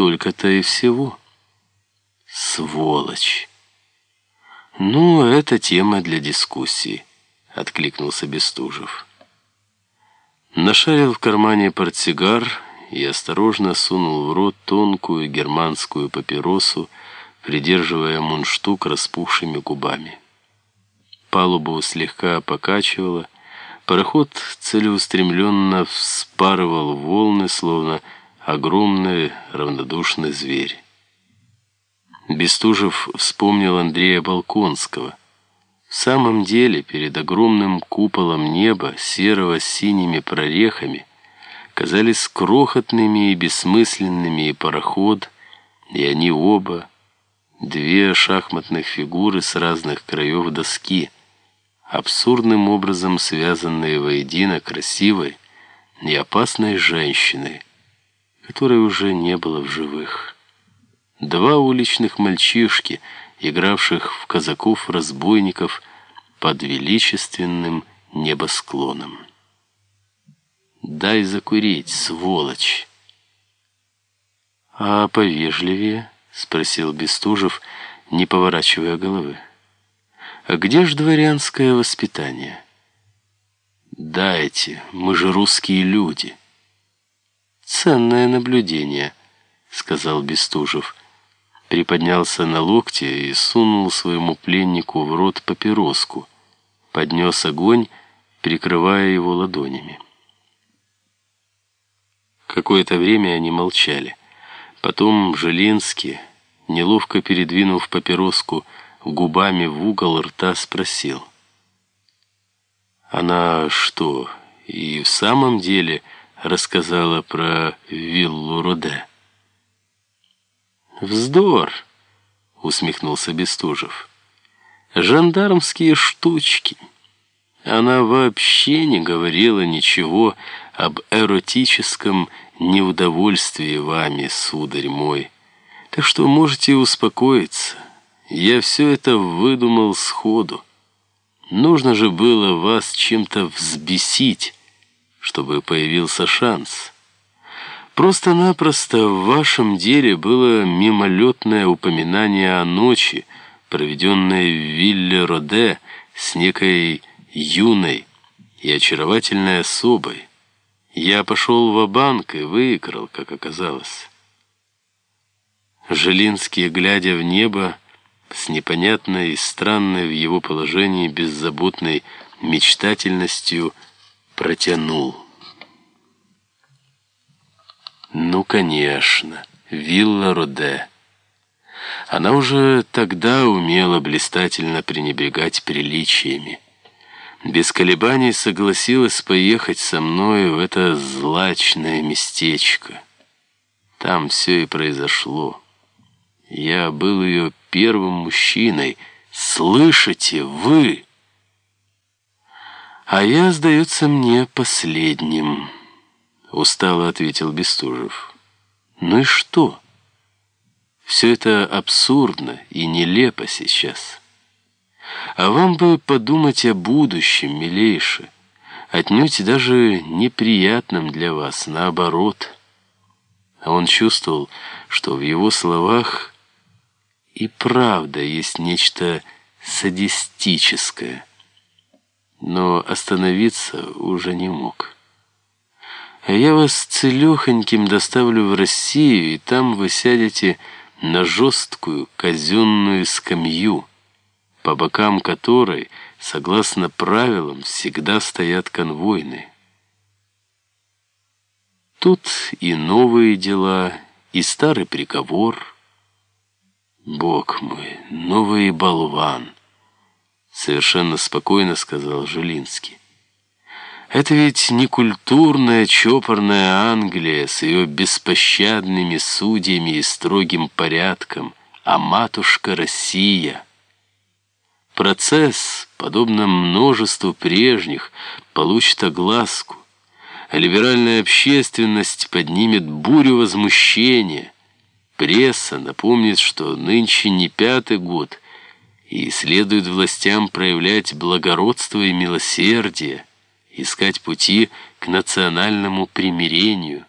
Только-то и всего. Сволочь. Ну, это тема для дискуссии, откликнулся Бестужев. Нашарил в кармане портсигар и осторожно сунул в рот тонкую германскую папиросу, придерживая мундштук распухшими губами. Палубу слегка покачивало, пароход целеустремленно вспарывал волны, словно огромный равнодушный зверь. Бестужев вспомнил Андрея Балконского. В самом деле, перед огромным куполом неба, серого с синими прорехами, казались крохотными и бессмысленными и пароход, и они оба, две шахматных фигуры с разных краев доски, абсурдным образом связанные воедино красивой и опасной женщиной, которой уже не было в живых. Два уличных мальчишки, игравших в казаков-разбойников под величественным небосклоном. «Дай закурить, сволочь!» «А повежливее?» — спросил Бестужев, не поворачивая головы. «А где ж дворянское воспитание?» «Дайте, мы же русские люди». «Ценное наблюдение», — сказал Бестужев, — приподнялся на локте и сунул своему пленнику в рот папироску, поднес огонь, прикрывая его ладонями. Какое-то время они молчали. Потом Желинский, неловко передвинув папироску губами в угол рта, спросил. «Она что, и в самом деле рассказала про виллу Роде?» «Вздор!» — усмехнулся Бестужев. «Жандармские штучки. Она вообще не говорила ничего об эротическом неудовольствии вами, сударь мой. Так что можете успокоиться. Я все это выдумал сходу. Нужно же было вас чем-то взбесить, чтобы появился шанс». Просто-напросто в вашем деле было мимолетное упоминание о ночи, проведенной в вилле Роде с некой юной и очаровательной особой. Я пошел в банк и выиграл, как оказалось. Желинский, глядя в небо, с непонятной и странной в его положении беззаботной мечтательностью протянул. Ну, конечно, вилла Роде. Она уже тогда умела блистательно пренебрегать приличиями. Без колебаний согласилась поехать со мной в это злачное местечко. Там все и произошло. Я был ее первым мужчиной. Слышите, вы? А я, сдается мне, последним. Устало ответил Бестужев. Ну и что? Все это абсурдно и нелепо сейчас. А вам бы подумать о будущем, милейше. Отнюдь даже неприятном для вас, наоборот. А он чувствовал, что в его словах и правда есть нечто садистическое. Но остановиться уже не мог. А я вас целехоньким доставлю в Россию, и там вы сядете на жесткую казенную скамью, по бокам которой, согласно правилам, всегда стоят конвойны. Тут и новые дела, и старый приговор. Бог мой, новый болван, совершенно спокойно сказал Жилинский. Это ведь не культурная чопорная Англия с ее беспощадными судьями и строгим порядком, а матушка Россия. Процесс, подобно множеству прежних, получит огласку, либеральная общественность поднимет бурю возмущения. Пресса напомнит, что нынче не пятый год, и следует властям проявлять благородство и милосердие, искать пути к национальному примирению.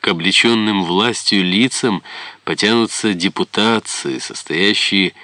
к облеченным властью лицам потянутся депутации, состоящие